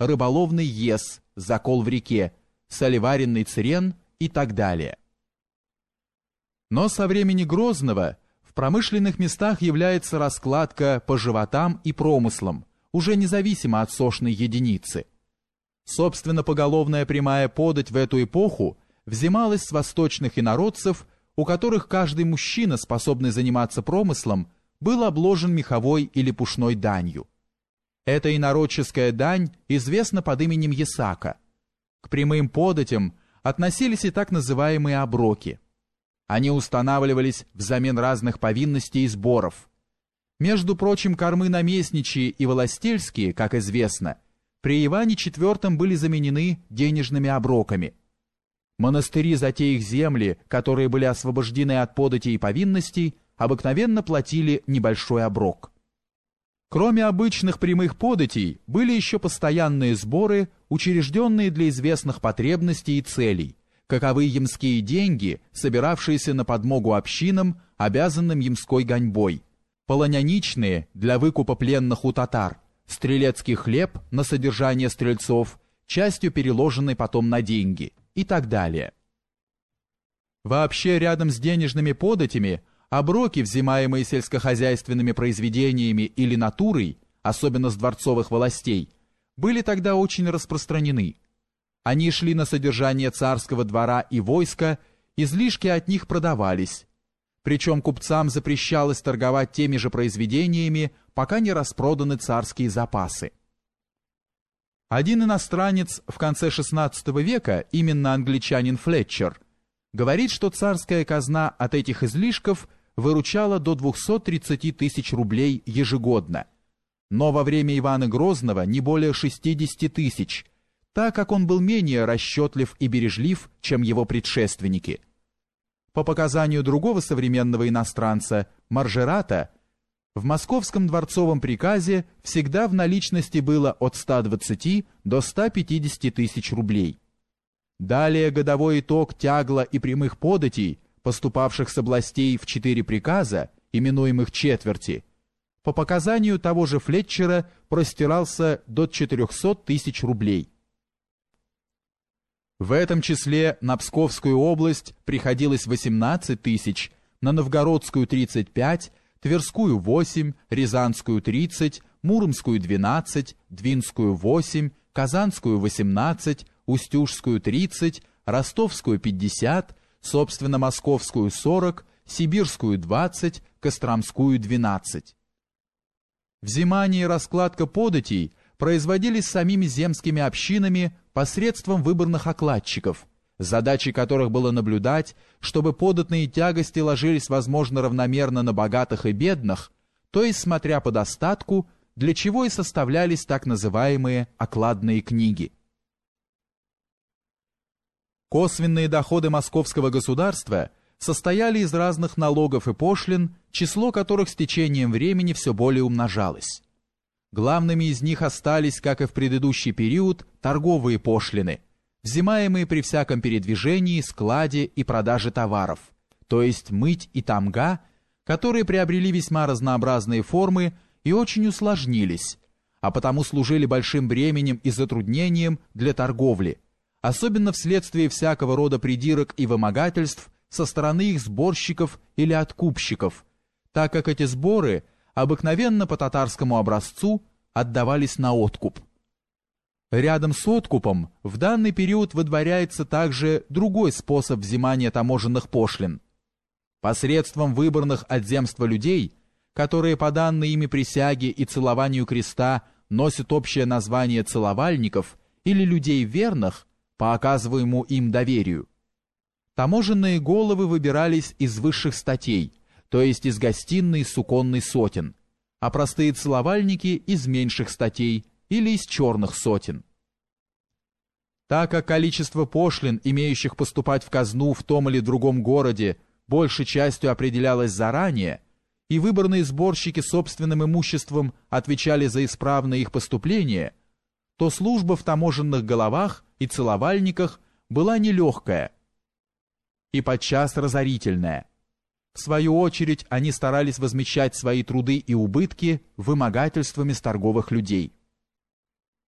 рыболовный ес, закол в реке, солеваренный цирен и так далее. Но со времени Грозного в промышленных местах является раскладка по животам и промыслам, уже независимо от сошной единицы. Собственно, поголовная прямая подать в эту эпоху взималась с восточных инородцев, у которых каждый мужчина, способный заниматься промыслом, был обложен меховой или пушной данью. Эта инородческая дань известна под именем Ясака. К прямым податям относились и так называемые оброки. Они устанавливались взамен разных повинностей и сборов. Между прочим, кормы наместничьи и властельские, как известно, при Иване IV были заменены денежными оброками. Монастыри за те их земли, которые были освобождены от податей и повинностей, обыкновенно платили небольшой оброк. Кроме обычных прямых податей, были еще постоянные сборы, учрежденные для известных потребностей и целей, каковы ямские деньги, собиравшиеся на подмогу общинам, обязанным ямской гоньбой, полоняничные для выкупа пленных у татар, стрелецкий хлеб на содержание стрельцов, частью переложенный потом на деньги и так далее. Вообще рядом с денежными податями оброки, взимаемые сельскохозяйственными произведениями или натурой, особенно с дворцовых властей, были тогда очень распространены. Они шли на содержание царского двора и войска, излишки от них продавались. Причем купцам запрещалось торговать теми же произведениями, пока не распроданы царские запасы. Один иностранец в конце XVI века, именно англичанин Флетчер, говорит, что царская казна от этих излишков выручала до 230 тысяч рублей ежегодно, но во время Ивана Грозного не более 60 тысяч, так как он был менее расчетлив и бережлив, чем его предшественники. По показанию другого современного иностранца, Маржерата, в московском дворцовом приказе всегда в наличности было от 120 до 150 тысяч рублей. Далее годовой итог тягла и прямых податей, поступавших с областей в четыре приказа, именуемых четверти, по показанию того же Флетчера простирался до 400 тысяч рублей. В этом числе на Псковскую область приходилось 18 тысяч, на Новгородскую 35, Тверскую 8, Рязанскую 30, Муромскую 12, Двинскую 8, Казанскую 18, Устюжскую 30, Ростовскую 50, собственно Московскую 40, Сибирскую 20, Костромскую 12. Взимание и раскладка податей производились самими земскими общинами посредством выборных окладчиков, задачей которых было наблюдать, чтобы податные тягости ложились возможно равномерно на богатых и бедных, то есть смотря по достатку, для чего и составлялись так называемые окладные книги. Косвенные доходы московского государства состояли из разных налогов и пошлин, число которых с течением времени все более умножалось. Главными из них остались, как и в предыдущий период, торговые пошлины, взимаемые при всяком передвижении, складе и продаже товаров, то есть мыть и тамга, которые приобрели весьма разнообразные формы и очень усложнились, а потому служили большим бременем и затруднением для торговли, особенно вследствие всякого рода придирок и вымогательств со стороны их сборщиков или откупщиков, так как эти сборы – обыкновенно по татарскому образцу отдавались на откуп. Рядом с откупом в данный период выдворяется также другой способ взимания таможенных пошлин. Посредством выборных от земства людей, которые по данной ими присяге и целованию креста носят общее название целовальников или людей верных по оказываемому им доверию, таможенные головы выбирались из высших статей – то есть из гостиной суконной сотен, а простые целовальники из меньших статей или из черных сотен. Так как количество пошлин, имеющих поступать в казну в том или другом городе, большей частью определялось заранее, и выборные сборщики собственным имуществом отвечали за исправное их поступление, то служба в таможенных головах и целовальниках была нелегкая и подчас разорительная. В свою очередь, они старались возмещать свои труды и убытки вымогательствами с торговых людей.